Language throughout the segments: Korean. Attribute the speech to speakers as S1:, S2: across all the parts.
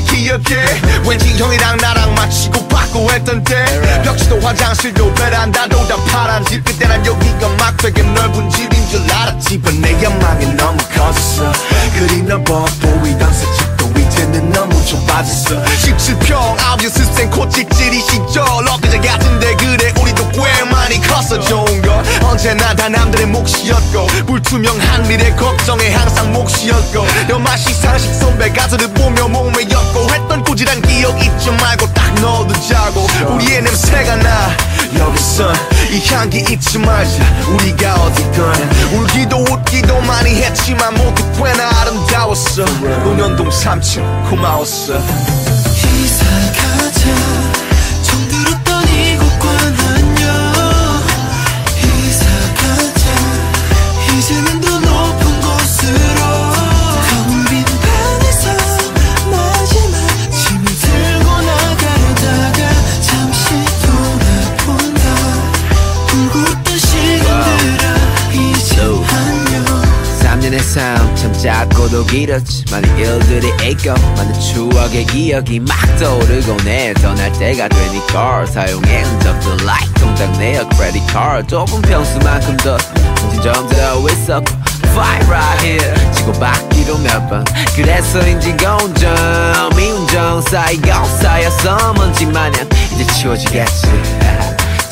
S1: 기억해 왠지 형이랑 나랑 맞히고 받고 했던 때 벽지도 화장실도 베란다도 다 파란 집. 그때 난 여기가 막 되게 넓은 집인 줄 알았지. but 내 연망이 너무 컸어. 그리 넓어 보이던 새 집도 이제는 너무 좁아졌어. 17평 아홉 스생 코찍질이 시절. 엊그제 같은데 그래 우리도 꽤 많이 컸어. 좋은 걸 언제나 다 남들의 몫이었고 불투명한 미래 걱정에 항상 몫이었고 연마시 상식 선배 가수를 냄새가 나. 여기선 이 향기 잊지 말자. 우리가 어디건 울기도 웃기도 많이 했지만 모두 꽤나 아름다웠어. 논현동 3층 고마웠어
S2: 삶참 짧고도 길었지 많은 일들이 있고 많은 추억의 기억이 막 떠오르곤 해 떠날 때가 되니까 사용해 흔적들 like 동작내역 credit card. 좁은 평수만큼 더 정신 좀더 있었고 Fight right here. 치고받기로 몇번 그래서인지 공정 미운정 쌓이고 쌓여서 먼지 마냥 이제 치워지겠지.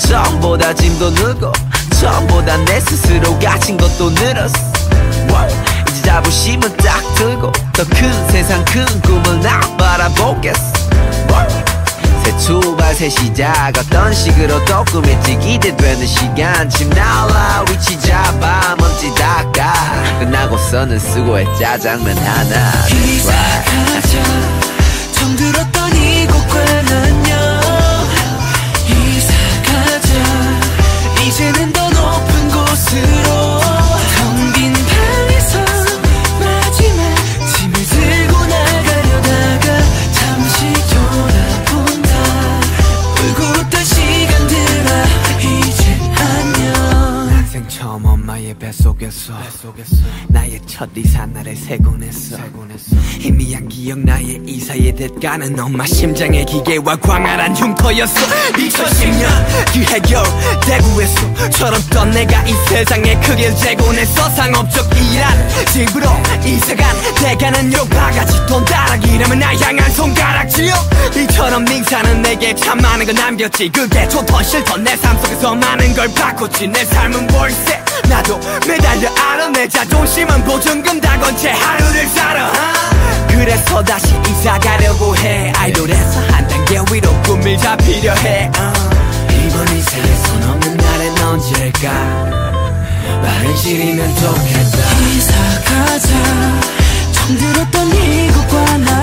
S2: 처음보다 짐도 늘고 처음보다 내 스스로 가진 것도 늘었어 자부심은 딱 들고 더 큰 세상 큰 꿈을 나 바라보겠어? 새 출발 새 시작. 어떤 식으로 또 꿈했지 기대되는 시간. 집 나와 위치 잡아 먼지 닦아 끝나고서는 수고해 짜장면 하나
S3: 들었
S2: 엄마의 뱃속에서 나의 첫 이사 날에 세곤 했어. 희미한 기억 나의 이사의 대가는 엄마 심장의 기계와 광활한 흉터였어. 2010년 그 해결 대구에서 철없던 내가 이 세상에 크길 재곤했어. 상업적 일한 집으로 이사간 대가는 요 바가지 돈 따라기라면 나 향한 손가락질 이처럼 닝사는 내게 참 많은 걸 남겼지. 그게 좋던 싫던 내 삶 속에서 많은 걸 바꿨지. 내 삶은 월세 나도 매달려 알아 내 자존심은 보증금 다 건 채 하루를 살아. 그래서 다시 이사 가려고 해. 아이돌에서 한 단계 위로 꿈을 잡히려 해. 어. 이번 손 없는 날엔 언제일까? 시리면 좋겠다
S3: 이사 가자. 정 들었던 이곳과 난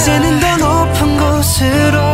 S3: 이제는 더 높은 곳으로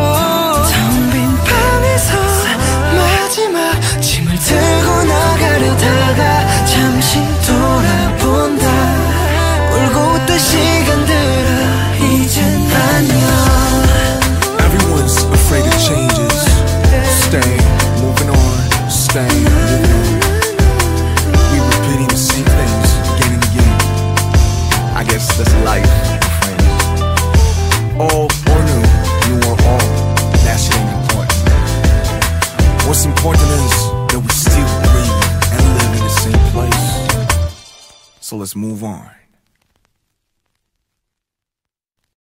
S4: So let's move on.